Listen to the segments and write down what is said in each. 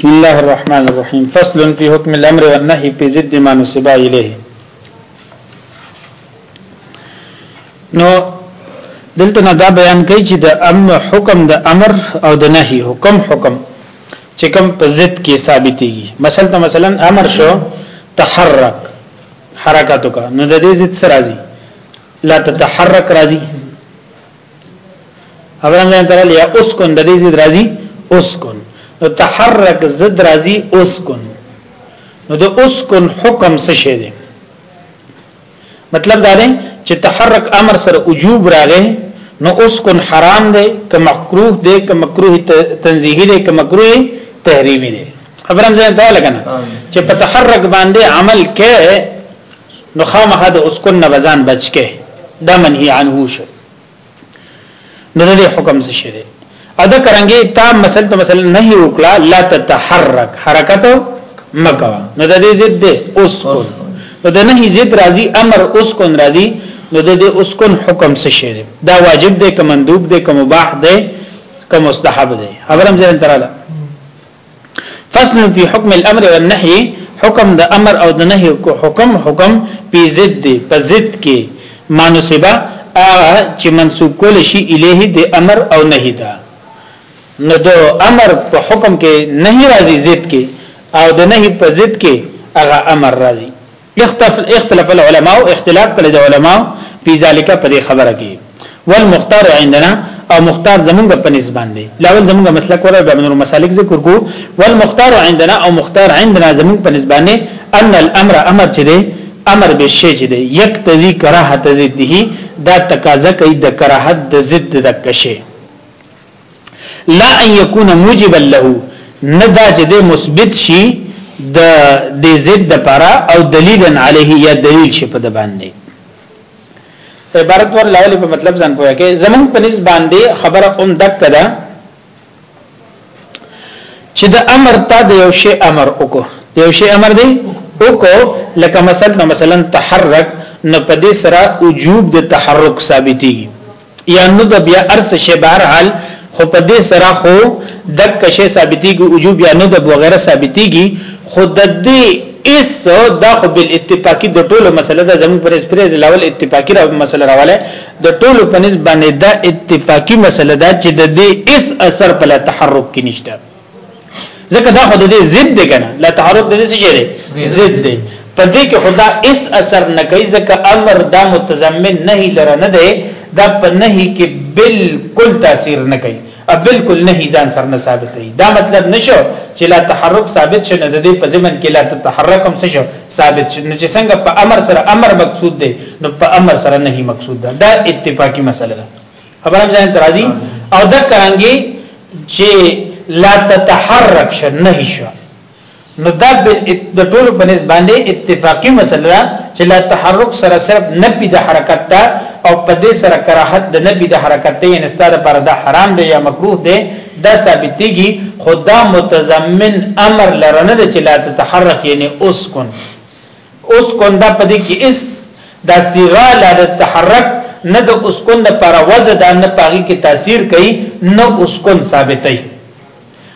بسم الله الرحمن الرحيم فصل في حكم الامر والنهي في ضد ما نسب اليه نو دلته نه دا بیان کوي چې د ام حکم د امر او د نهي حکم حکم چې کوم په ضد کې ثابتي مثلا مثلا امر شو تحرک حرکت کا نو د دې ضد سره راځي لا تتحرک راځي ابران ځان تر لیا اسکن د دې زید راځي اسکن نو تحرک زد راځي اسکن نو د اسکن حکم څه شه دی مطلب دا دی چې تحرک امر سره وجوب راغی نو اسکن حرام دی که مکروه دی که مکروه تنزیهی دی که مکروه تحریمی دی خبرم ځان ته لګنه چې په تحرک باندې عمل کې نو خامخا د اسکن نه بزان بچکه دا منهي عنه شو نو د حکم څه شي دی او دا کرانګي تا مثلا ته مثلا نه وکړه لا تتحرك حرکت مکوا نو د دې ضد دی اسکن نو د نه ضد راضي امر اسکن راضي نو د دې اسکن حکم څه شي دی دا واجب دی که مندوب دی که مباح دی که مستحب دی خبرم ځین تراله فصل فی حکم الامر والنهی حکم د امر او د نهی کو حکم حکم په ضد دی په ضد کې مانوسبه هغه چې منسوب کول شي الیه د امر او نهی دا نو د امر په حکم کې نهی راځي ضد کې او د نهی په ضد کې هغه امر راځي اختلف العلماء اختلاف کړي د علماء په ذالک په دې خبره کې والمختار عندنا او مختار زمونږ په نسبت باندې لاول زمونږ مسلک ور به نور مسالک ذکر کو والمختار عندنا او مختار عندنا زمونږ په نسبت باندې ان الامر امر چې دی امر به شی چې دی یک تزي کراهت ضده دا تقاضا کوي د کراهت د ضد د کشه لا ان يكون موجبا له ندا چې د مثبت شي د د ضد لپاره او دلیلا علیه یا دلیل شي په د باندې عبارت ور لاول په مطلب ځان پوهه کې زمون په نس باندې خبره قوم دک کړه چې د امر ته د یو شی امر وکړو د یو شی امر دی وکړو لکه مثلا مثلا تحرک نو په دې سره وجوب د تحرک ثابتېږي یا نو د بیا ارس شی بهر حال خو په دې سره خو دک شی ثابتېږي وجوب یا نو د وغیرہ ثابتېږي خو د دې اس دا خو بل اتفاقی د ټولو مسله د زمون پر اسپری د لاول اتفاقی را مسله راواله د ټولو په نسبت باندې دا اتفاقی مسله دا چې د دې اس اثر په تحرک کې نشته ځکه دا خو د دې ضد دی کنه لا تعارض د دې څه دی ضد دی په دې کې خدا اس اثر نه کوي ځکه امر دا متضمن نه لره نه دی دا په نهي کې بالکل تاثیر نه کوي او بالکل نهي ځان سره نه ثابت دی دا مطلب نشو چې لا تحرک ثابت شنه د دې په ځمن کې لا تحرک هم څه شو ثابت شنه چې څنګه په امر سره امر مقصود دی نو په امر سره نهي مقصود ده دا اتفاقی مسله ده خبرم ځان ترازی او د کرانګي چې لا تتحرک شه نه شو نو دا د ټولو په نسبت باندې اتفاقی مسله چې لا تحرک سره صرف نبی د حرکت ته او په دې سره کراهت د نبی د حرکت ته یعنی ستاره پر د حرام دی یا مکروه دی دا ثابتېږي خدا متضمن امر لرنه چې لا تتحرک یعنی اسکن اسکن دا په دې کې اس دا صيغه لا د تحرک نه د اسکن د پر وزه دا نه پاغي کې تاثیر کوي نه اسکن ثابتای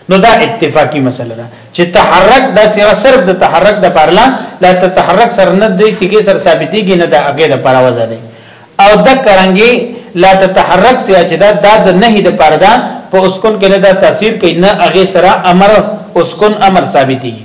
نو دا اتفاقی مسله ده چې تحرک دا صيغه صرف د تحرک د پر لا لا تتحرک سر نه د صيغه سر ثابتيږي نه د هغه د پر وزه ده او د کرانګي لا تتحرک سي چې دا د نه د پر دا په اسکن کې نه دا تاثیر کوي نه هغه سره امر اسکن امر ثابتيږي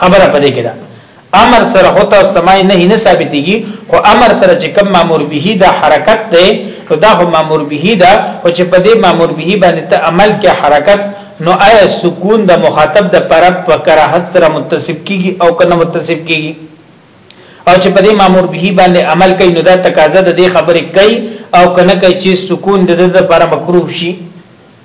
خبره پدې کې ده امر سره هو تاسو ته مای نه نه ثابتېږي خو امر سره چې کوم مامور به دا حرکت دی نو دا هم مامور به دا او چې په دې مامور به باندې ته عمل کې حرکت نو آیا سکون د مخاطب د پر په کراهت سره متصف کیږي او کنه متصف کیږي او چې په دې مامور به باندې عمل کوي نو دا تقاضا د دې خبرې کوي او کنه کوي چې سکون د دې لپاره مکروه شي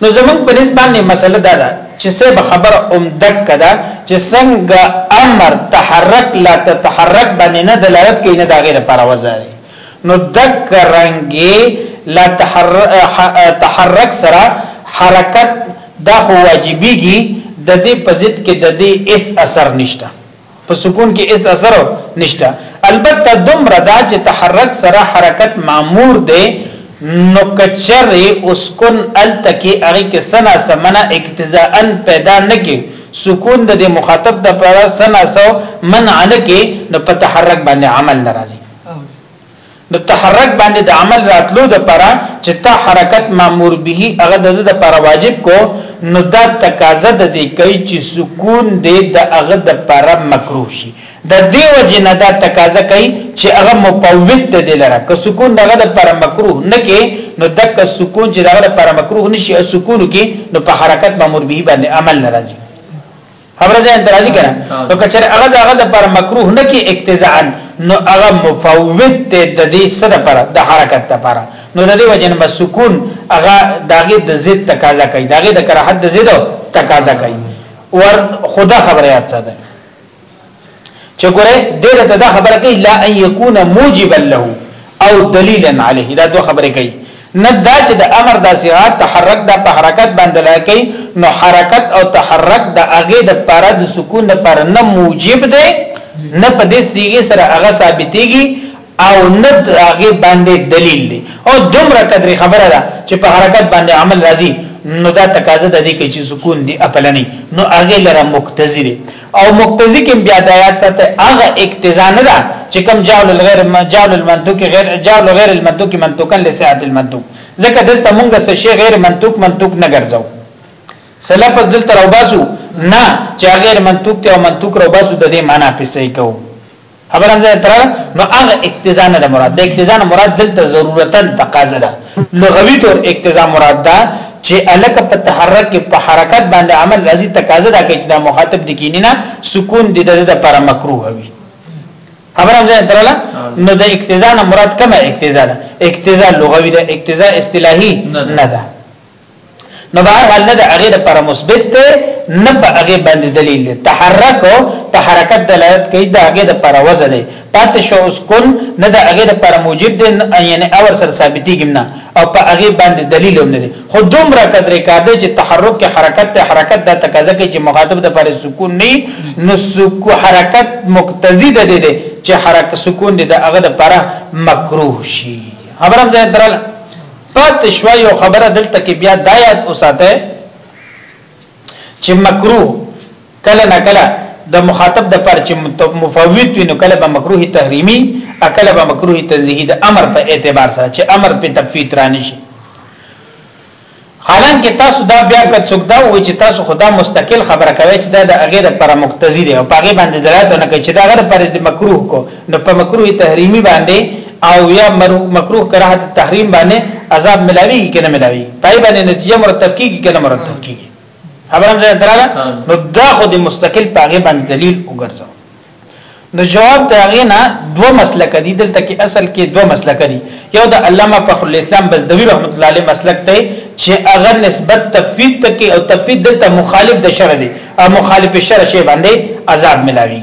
نو زمونږ په نسبت باندې مسله دا ده چې سبب خبر اوم دک کده چې څنګه امر تحرک لا تتحرک باندې نه دلالت کوي نه دا غیر پر وزاري نو دک رنگي لا تحرک سره حرکت دا خو واجبيږي د دې په ضد کې د دې اس اثر نشته په سکون کې اس اثر نشته البته دومره دا چې تحرک سره حرکت مامور دی نو کچر اسکن التکی هغه کې سنا سمنا اقتضاء پیدا نکي سکون د مخاطب د پر سنا سو منع نکي نو په تحرک باندې عمل ناراضي نو تحرک باندې د عمل راتلو د پره چې تا حرکت مامور به هغه د د پر واجب کو نو دا تقاضا د دې کوي چې سکون دې د هغه د پر مکروه شي د دې وجه نه دا تقاضا کوي چې هغه مفوت ته دې لره که سکون دغه د پر مکروه نه کې نو دک سکون چې دغه د پر مکروه نشي او سکون کې نو په حرکت مامور به باندې عمل ناراضي خبره ځان درازي کنه نو کچر هغه دغه د پر مکروه نه کې اقتضاء نو هغه مفوت ته د دې سره پر د حرکت لپاره نو د دې وجن مسکون هغه داغه د ضد تقاضا کوي داغه د کراهت د ضد تقاضا کوي ور خدا خبره یاد ساته چې ګوره دې ته دا خبره کوي لا ان يكون موجبا له او دليلا عليه دا دوه خبرې کوي نه دا چې د امر د صيغه تحرک د په حرکت باندې لکه نو حرکت او تحرک د اغه د پر د سکون پر نه موجب دی نه په دې صيغه سره هغه ثابتيږي او نه هغه باندې دلیل دی او دومره قدر خبره ده چې په حرکت باندې عمل راځي نو دا تقاضا ده کې چې سکون دی اپلنی نو هغه لره مقتضی دی او مقتضی کې بیا د آیات سره هغه اقتضا نه ده چې کوم جعل الغیر جعل المنطوق غیر جعل غیر المنطوق منطوقا لسعه المنطوق ځکه دلته مونږ څه شی غیر منطوق منطوق نه ګرځاو سلفز دلته راوباسو نه چې غیر منطوق ته او منطوق راوباسو د دې معنی په صحیح کوو خبر هم ځای تر نو هغه اقتضا نه مراد ده اقتضا نه مراد دلته ضرورتا تقاضا ده لغوي تور اقتضا مراد ده چې الک په تحرک په حرکت باندې عمل راځي تقاضا ده چې دا مخاطب د کینی نه سکون د د لپاره مکروه وي خبر هم ځای تر نو د اقتضا نه مراد کومه اقتضا ده اقتضا لغوي ده اقتضا اصطلاحي نه ده نو بهر حال نه د هغه لپاره مثبت دی نه په هغه باندې دلیل دی تحرک په حرکت دلالت کوي د هغه لپاره وزن دی پات شو اوس کن نه د هغه لپاره موجب دی یعنی اور سره ثابتي ګمنا او په هغه باندې دلیل هم نه دی خو دومره قدرې کاده چې تحرک کې حرکت ته حرکت د تقاضا کې چې مخاطب د لپاره سکون نه نو سکو حرکت مقتضی ده دی چې حرکت سکون دی د هغه لپاره مکروه شي خبرم زه درل پاتې شوه یو خبره دلته کې بیا دا یاد وساته چې مکروه کله نه کله د مخاطب د پر چې مفوت وي نو کله به مکروه تحریمی اکل به مکروه تنزیهی د امر په اعتبار سره چې امر په تفویت رانی شي حالانکه تاسو دا بیا که څوک دا و چې تاسو خدا مستقل خبره کوي چې دا د هغه د پر مقتضی دی او په هغه باندې درات نه کوي چې دا غره پر د مکروه کو نو په مکروه تحریمی باندې او یا مکروه کراهت التحریم باندې عذاب ملاوي کنه ملاوي پای باندې نتیجه مرتب کیږي کنه مرتب کیږي خبرم ځای دراله نو دا خو د مستقل پاغه باندې دلیل وګرځو نو جواب دا غینا دو مسلک دي دلته کې اصل کې دو مسلک دي یو د علامه فخر الاسلام بزدوی رحمت الله علیه مسلک ته چې اگر نسبت تفوید ته کې او تفوید دلته مخالف د شرع دی او مخالف شرع شی باندې عذاب ملاوي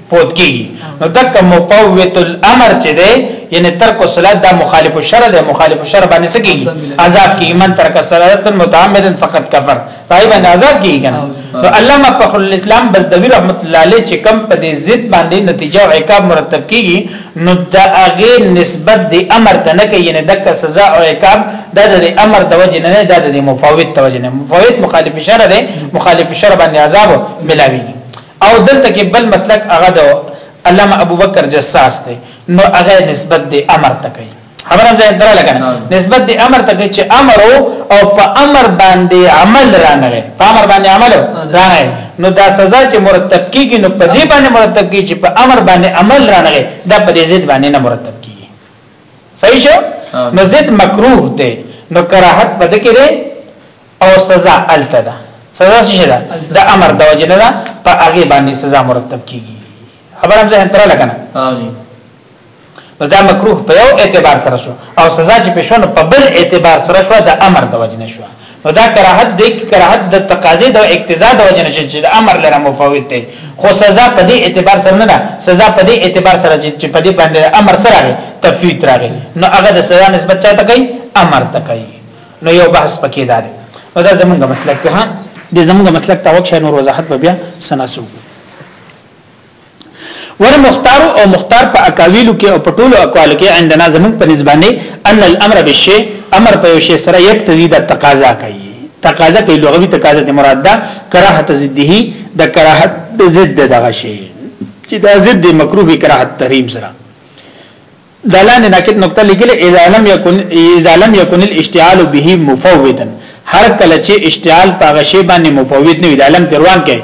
فوت کیږي نو دک مفوت الامر چې ده یعنی ترک الصلاه دا مخالف الشرع ده مخالف الشرع باندې سکی عذاب کی ایمان ترک الصلاه متعمدا فقط کفر پای باندې عذاب کیږي کنه نو علامه فخر الاسلام بزدوی رحمت الله علیه چې کم په دې ضد باندې نتیجه او عقاب مرتب کیږي نو دا هغه نسبت د امر ته نه کوي نه دک سزا او عقاب دا د امر د وجه نه دا د مفوت د وجه نه مفوت مخالف شرع ده مخالف شرع باندې عذاب ملاوي او دلته کې بل مسلک هغه د علامه ابوبکر جساس دی نو هغه نسبت دی امر ته کوي خبر هم ځای درا لګنه نسبت دی امر ته کوي چې امر او په امر باندې عمل رانغی په امر باندې عمل رانغی نو دا سزا چې مرتب کیږي نو په دې باندې مرتب کیږي چې په امر باندې عمل رانغی دا په دې ضد باندې نه مرتب کیږي صحیح شو نو ضد مکروه دی نو کراهت پد کې او سزا الته ده سزا څه ده د امر د وجنه ده په هغه باندې سزا مرتب کیږي خبرم ځه تر لګنه نو دا مکروه په یو اعتبار سره شو او سزا چې په شونه په بل اعتبار سره شو د امر د وجنه شو نو دا کراهت دی کراهت د تقاضې د اقتضا د وجنه چې د امر لره مفوت دی خو سزا په دې اعتبار سره نه ده سزا په دې اعتبار سره چې په دې باندې امر سره تفویت راغی نو هغه د سزا نسبت چاته کوي امر ته کوي نو یو بحث پکې دا دی نو دا زمونږ مسلک دی ها د زمونږ مسلک ته وښه نور وضاحت به بیا سناسو ور مختار او مختار په اقاویلو کې او په ټولو اقوالو کې عندنا زمونږ په نسبانه ان الامر بالشی امر په یو شی سره یک تزيد تقاضا کوي تقاضا کوي لغوي تقاضا د مراد ده کراهت ضده د کراهت ضد دغه شی چې دا ضد مکروه کراهت تحریم سره دا لاندې ناکت نقطه لیکلې اذا لم يكن اذا لم يكن الاشتعال به مفوتا هر کله چې اشتعال په غشي باندې مفوت نه وي د علم دروان کې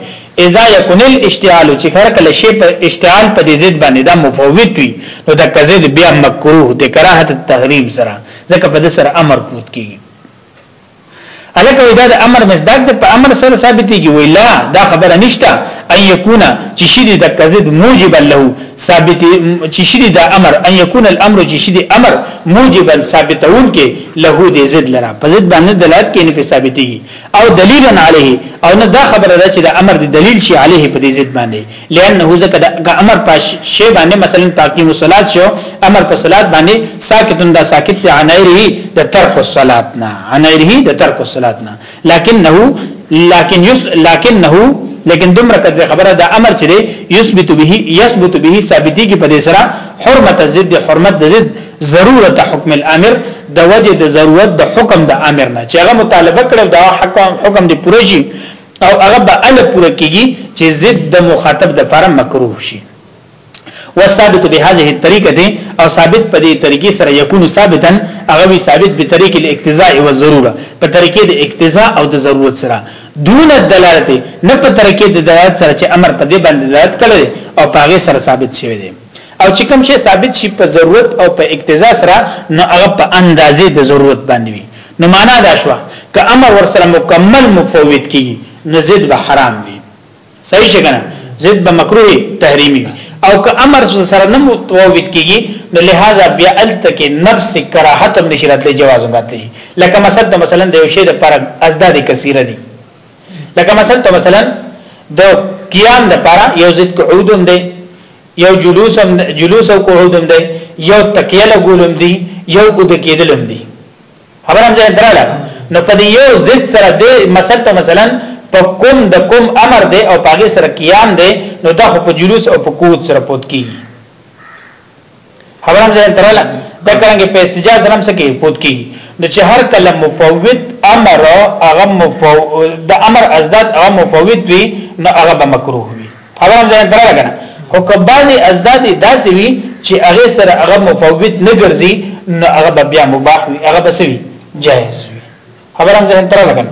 اذا يكن الاشتعال چې هر کله شی په اشتعال په دې ضد باندې دا مفوت وي نو دا کزید بیا مکروه د کراهت تحریم سره ځکه په دې سره امر پروت کیږي الکه وی دا د امر مصداق د په امر سره ثابتېږي وی لا دا خبره نشته ان یکون چې شری د کذب موجب له ثابت چې شری د امر ان یکون الامر چې شری امر موجبا ثابتون کې له دې ضد لرا په ضد باندې دلالت کې نه په ثابتېږي او دلیلا علیه او نه دا خبره ده چې د امر د دلیل شي علیه په دې ضد باندې لانه ځکه د امر په شی باندې مثلا پاکیم الصلات شو امر په صلات باندې ساکتون دا ساکت دی عنایره د ترک الصلات نه عنایره د ترک الصلات نه لکنه لکن یس لکنه لیکن دومره کده خبره د امر چې یثبت به یثبت به ثابتی کی په دې سره حرمت ضد حرمت د ضد ضرورت حکم الامر د وجه د ضرورت د حکم د امر نه چې هغه مطالبه کړو دا حکم حکم دی پوره شي او هغه به ال پوره کیږي چې ضد د مخاطب د لپاره مکروه شي وثابت به هذه الطريقه دي او ثابت په دې طریقې سره يكون ثابتا هغه وی ثابت به طریق الاقتضاء او ضروره په طریقې د اقتضاء او د ضرورت سره دون دلالت نه په طریقې د دلالت سره چې امر په دې باندې دلالت کړي او پاغه سره ثابت شوی دی او چې کوم شی ثابت شي په ضرورت او په اقتضا سره نو هغه په اندازې د ضرورت باندې وي نو معنا دا شو که امر ور سره مکمل مفوت کیږي نو زید به حرام وي صحیح څنګه زید به مکروه تحریمی او که امر سره نه مفوت کیږي نو لہذا بیا التکه نفس کراهت هم نشرات له جواز هم راتلی لکه مثلا مثلا د یو شی د پر ازداد کثیره دي لکه مثلا تو مثلا د قیام د پاره یو ضد قعود هم دی یو جلوس هم جلوس او قعود هم دی یو تکیه لګول هم دی یو ګد کېدل هم دی خبر هم ځای دراله نو په یو ضد سره د مثلا تو مثلا په کوم د کوم امر دی او پاګه سره قیام دی نو دا په جلوس او په قعود سره پوت کیږي خبره هم ځان تراله دا څنګه په استجاز سلام سکه فوت کی نو چې هر کله مفوت امر هغه مفوت د امر ازداد هغه مفوت وي نو هغه به مکروه وي خبره هم ځان تراله کنه خو کبازي ازداد داسې وي چې هغه سره هغه مفوت نه ګرځي نو هغه بیا مباح وي هغه بسوي جائز وي خبره هم ځان تراله کنه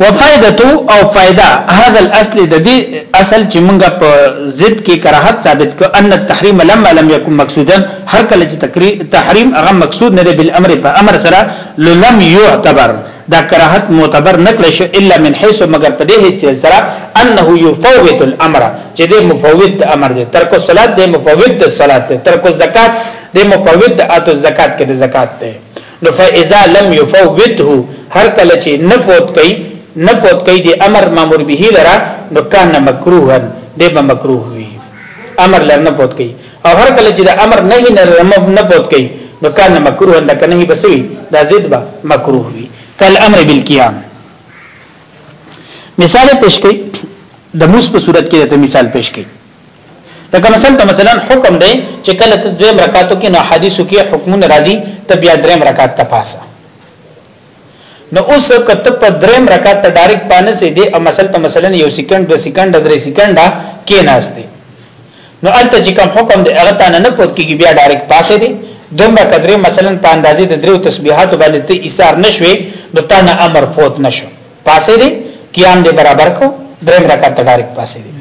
وفائدته او فائدہ هذا الاصل د دې اصل چې موږ په ضد کې کراهت ثابت کو ان التحریم لما لم يكن مقصودا هر کله چې تحریم هغه مقصود نه دی بل امر په امر سره لم يعتبر دا کراهت معتبر نکړي شو الا من حيث مگر په دې هیڅ سره انه يفوت الامر چې دې مفوت د امر دی ترک الصلات دې مفوت د صلات دی ترک الزکات دې مفوت د اتو زکات کې د زکات دی نو فاذا لم يفوته هر کله چې نه فوت کوي نه فوت کوي د امر مامور به لرا نو کان مکروها دی به مکروه وي امر لر نه فوت کوي او هر کله چې د امر نه نه فوت کوي نو کان مکروه نه کنه بسوي دا زید به مکروه وي کل امر بالقيام مثال پیش کړئ د موس په صورت کې د مثال پیش کړئ لکه مثلا ته مثلا حکم دی چې کله ته دویم رکعاتو کې نو حدیثو کې حکمونه راځي ته بیا دریم رکعات ته پاسه نو اوس کته په دریم رکعات ته ډایرک پانه سي دی او مثلا ته مثلا یو سکند دو سکند درې سکند کې ناشته نو الته چې کوم حکم دی هغه تانه نه پوت کیږي بیا ډایرک پاسه دی دومره قدرې مثلا په اندازې د درو تسبیحات باندې ته ایثار نشوي نو تانه امر پوت نشو پاسه دی قیام دی برابر کو دریم رکعات ته ډایرک پاسه دی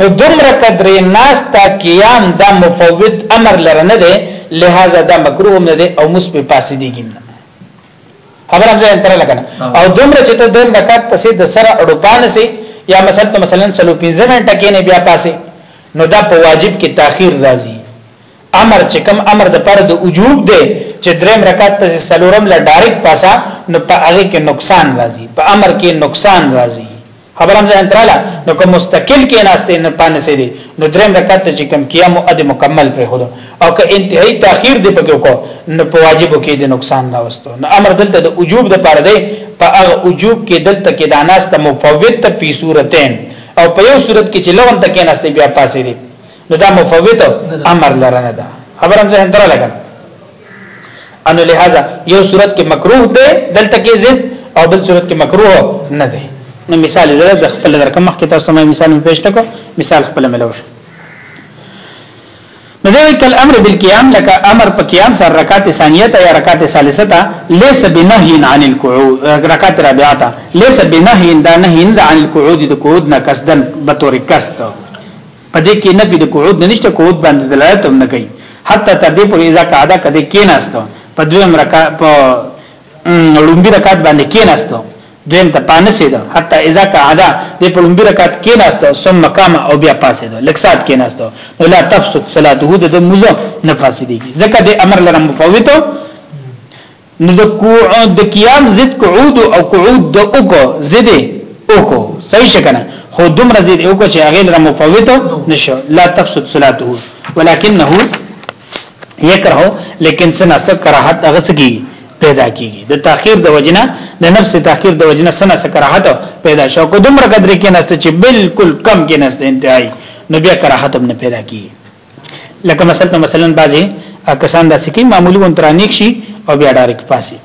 نو دومره قدرې ناستا قیام دا مفوت امر لره نه دی لہذا دا مکروه هم نه دی او مس په فاسدیږي نه خبر هم ځان تر لګنه او دومره چې ته دیم رکعت پسې د سره اډوپان سي یا مثلا ته مثلا سلو 15 منټه کې نه بیا پاسه نو دا په واجب کې تاخير راځي امر چې کم امر د پر د وجوب دی چې دریم رکعت پسې سلورم لا ډایرک پاسا نو په هغه کې نقصان راځي په امر کې نقصان راځي خبره هم ځان تراله نو کوم مستقل کې ناشته نه پانه سي دي نو دریم رکعت چې کم قیام او اد مکمل پر خود او که انتهایی تاخير دی پکې کو نو په واجب کې د نقصان راوستو نو امر دلته د وجوب د پاره دی په هغه وجوب کې دلته کې د ناشته مفوت په صورتین او په یو صورت کې چې لغون تکې ناشته بیا پاسې دي نو دا مفوت امر لرنه ده خبرم ځه اندره لګم انو لہذا یو صورت کې مکروه ده دلته کې زد او بل صورت کې مکروه نه ده نو مثال زړه د خپل درکم مخ کې تاسو ما مثال پیش نکو مثال خپل ملوش نو دوی کل امر بالقيام لك امر په قيام سره رکعت ثانیه ته یا رکعت ثالثه ته ليس بنهي عن القعود رکعت رابعه ته ليس بنهي دا نهي عن القعود د قعود نه قصدن به تور قصد په دې کې نفي د قعود نه نشته قعود باندې دلالت هم نه کوي حتی تر دې پورې اذا قاعده کده کې نهسته په دویم رکعت په لومبي رکعت باندې کې نهسته دویم ته پانه سیده حتی اذا قاعده دې په لومبي رکعت کې نهسته ثم قام او بیا پاسه ده لکسات کې نهسته نو لا تفسد صلاته د مزه نه فاسديږي ځکه د امر لره مفوته نو د قعود د قیام ضد قعود او قعود د اوکو ضد اوکو صحیح شکنه خو دومره ضد اوکو چې هغه لره مفوت نشو لا تفسد صلاته ولکنه یکره لیکن سنا سره کراهت هغه سګي پیدا کیږي د تاخير د وجنه د نفس تاخير د وجنه سنه سکراحت پیدا شو کو دومره قدر کې نست چې بالکل کم کې نست انتهائی نو بیا کراحت هم نه پیدا کیږي لکه مثلا مثلا بعضی کسان داسې کوي معمولی وون ترانیک شي او بیا ډایرک پاسي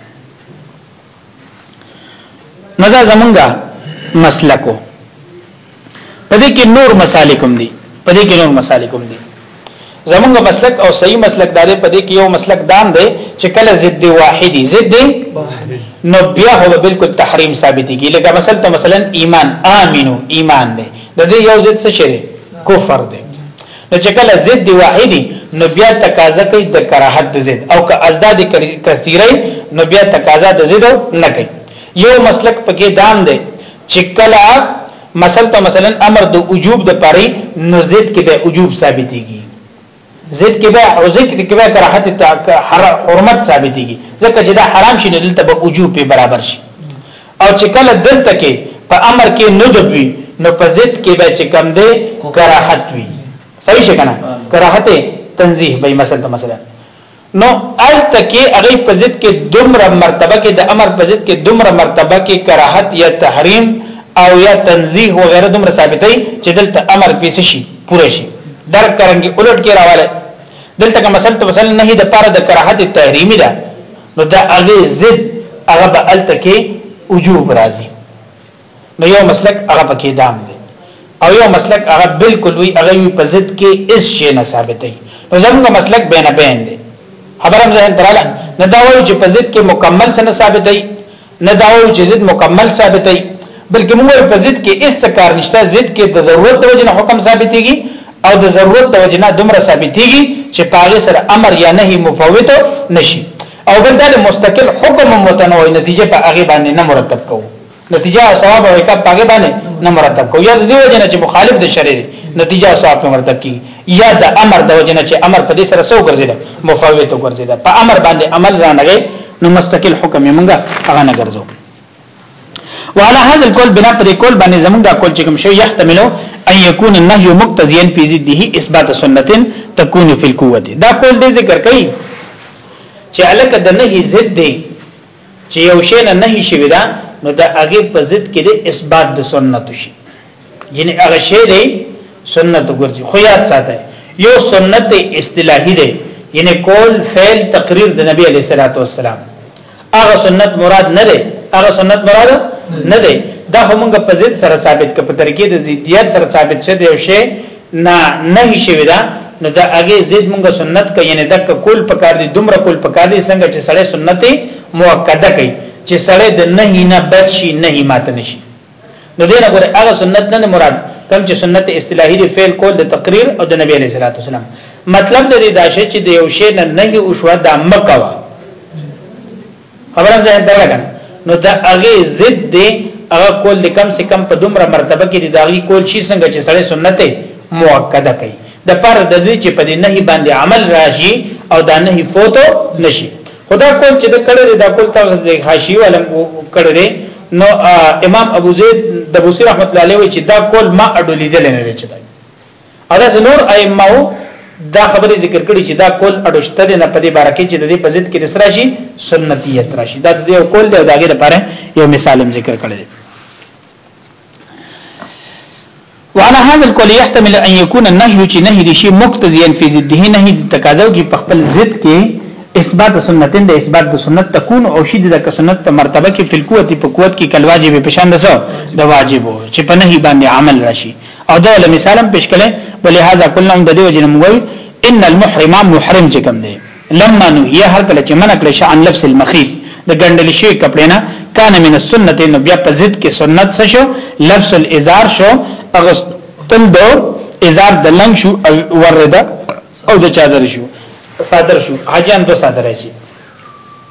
نو دا زمونږه مسلکو پدې کې نور مسالکم دي پدې کې نور مسالکم دي زمونږ مسلک او صحیح مسلک داري پدې کې یو مسلک دام دی چې کله ضد واحدی ضد نو بیا هو بالکل تحریم ثابت کیږي لکه مثلا مثلا ایمان امینو ایمان دی د دې یو ضد څه شي کفر دی نو چې کله ضد واحدی نو بیا تقاضا کوي د کراهت د ضد او که ازداد کثیره نو بیا تقاضا د ضد نه کوي یو مسلک پکې دام دی چې کله مثلا ته مثلا امر د وجوب د پري نو ضد کې به وجوب ثابتيږي ضد کې به او ضد کې به کراهت حرمت ثابتيږي ځکه چې دا حرام شي نو دلته به وجوب په برابر شي او چې کله دلته کې په امر کې ندب وي نو په ضد کې به چې کم دی کراحت وي صحیح شي کنه کراحت تنزیه به مثلا مثلا نو الته کې هغه په ضد کې دومره مرتبه کې د امر په ضد کې دومره مرتبه کې کراهت یا تحریم او یا تنزیه و غیره دومره ثابتې چې دلته امر پیس شي پوره شي در کرنګي الټ کې راواله دلته کوم مثلا مثلا نه د پاره د کراهت تحریمی ده نو دا هغه ضد هغه به الته کې وجوب راځي نو یو مسلک هغه پکې دام دی او یو مسلک هغه بالکل وی هغه په ضد کې اس شی نه ثابتې نو زموږ مسلک بینه بین دی خبرم زه دراله نه دا وایي چې په ضد کې مکمل څه نه ثابتې نه دا وایو چې ضد مکمل ثابتې بلکې موږ په ضد کې هیڅ کار نشته ضد کې د ضرورت د وجنه حکم ثابتېږي او د ضرورت د وجنه دومره ثابتېږي چې پاغه سره امر یا نهي مفوت نشي او بل دا مستقل حکم متنوع نتیجه په هغه باندې نه مرتب کوو نتیجه او ثواب او عقاب په هغه باندې نه مرتب کوو یا د دې وجنه چې مخالف د شرع نتیجه او ثواب مرتب کیږي یا د امر د وجنه چې امر په دې سره سو ګرځیدا مفوت ګرځیدا په امر باندې عمل را نغې نو مستقل حکم یې مونږه هغه نه ګرځو وعلى هذا القول بنا پر کول باندې زمونږ دا کول چې کوم شی يحتملو ان يكون النهي مقتضيا في ضده اثبات سنت تكون في القوه دا کول دې ذکر کړي چې الک د نهي ضد دی چې یو شی نه نهي شوی دا نو دا هغه په ضد کې د اثبات د سنت شي یعنی هغه شی دی سنت ګرځي خو یاد ساته یو سنت اصطلاحي دی یعنی کول فعل تقریر د نبی علیه الصلاۃ والسلام هغه سنت مراد نه دی هغه سنت مراد نه دی دا همغه په ضد سره ثابت ک په ترکیه د ضدیت سره ثابت شه دی شی نه نه شي ودا نو دا هغه ضد موږ سنت کوي یعنی دک کول پکار دي دومره کول پکار دي څنګه چې سړی سنت موکده کوي چې سړی د نهي نه بچ شي نهي مات نشي نو دې نه ګوره هغه سنت نه مراد کوم چې سنت اصطلاحي دی فعل کول د تقریر او د نبی علیہ الصلوۃ والسلام مطلب د دې داشه چې د یو شی نه نه او شو د مکوا خبره ځان ته لګا نو دا هغه ضد دی هغه کول د کم سے کم په دومره مرتبه کې دی داغي کول شي څنګه چې سړی سنت مؤکده کوي د پر د دوی چې په دې نه باندې عمل راشي او دا نه فوتو نشي خدا کول چې د کړه دې دا کول ته حاشیه ولم کړه دې نو امام ابو زید د بوسی رحمت الله علیه چې دا کول ما اډو لیدل نه دی چې دا ادا نور ائمه دا خبره ذکر کړي چې دا کول اډوشته نه په دې باره کې چې د دې په ضد کې نسرا شي سنتیت راشي دا د یو کول دی داګه لپاره یو مثال هم ذکر کړی وعلى هذا القول يحتمل ان يكون النهي چې نهي دي شي مقتضيا في ضده نهي دي تقاضا کوي په خپل ضد کې اثبات سنتین د اثبات د سنت تكون او شي د سنت په مرتبه کې په قوت په قوت کې کل واجب په شان دسو د واجب چې په نهي باندې عمل راشي او دا له مثالم پیش کړي ولهذا قلنا د دې وجه موږ ان المحرم محرم چې کوم دی لما نهي هر کله چې منع کړی شان لبس المخيل د ګندل شي کپڑے نه کان من السنت نو بیا په ضد کې سنت څه شو لبس الازار شو اغست تل دو ازار د لنګ شو ورده او د چادر شو صادر شو حاجیان دو صادر شي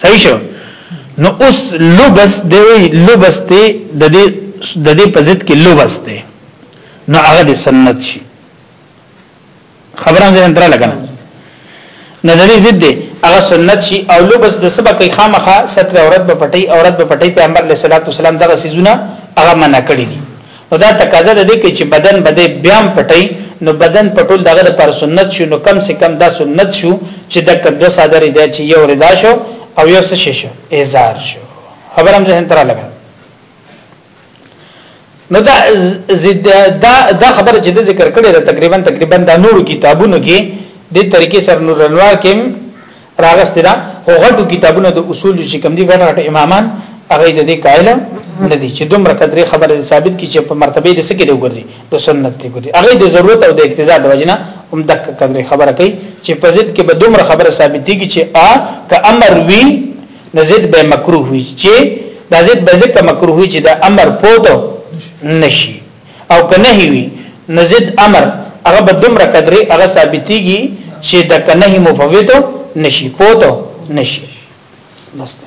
صحیح شو نو اوس لبس دی لبس دی د دې د دې په ضد کې لبس دی نو هغه د سنت شي خبرم ځین تر لګنه نه د دې ضد دی هغه سنت شي او لبس د سبا کې خامخه ستر عورت په پټي عورت په پټي پیغمبر علیه الصلاه والسلام دغه سيزونه هغه منع کړی دي او دا تقاضا ده کې چې بدن بده بیا پټي نو بدن پټول دغه پر سنت شو نو کم سے کم دا سنت شو چې د کدو صادرې دی چې یو ردا شو او یو څه شو ازار شو خبر هم ذهن تر لګا نو دا زد دا دا خبره چې ذکر کړې ده تقریبا تقریبا د نور کتابونو کې د طریقې سره نور انوار کې راغسته ده خو غټو کتابونه د اصول چې کوم دي غټ غټ امامان هغه د دې قائل نه دي چې دومره قدرې خبره ثابت کی چې په مرتبه د سکه دی وګرځي د سنت دی وګرځي هغه د ضرورت او د اقتضا د وجنه هم دک قدرې خبره کوي چې په ضد کې به دومره خبره ثابتېږي چې ا ک امر وی نزد به مکروه وی چې د ضد به ځکه مکروه وی چې د امر پوتو نشي او که نهي وي نو ضد امر هغه به دومره قدرې هغه ثابتېږي چې د که نهي مفوت نشي فوت نشي بسته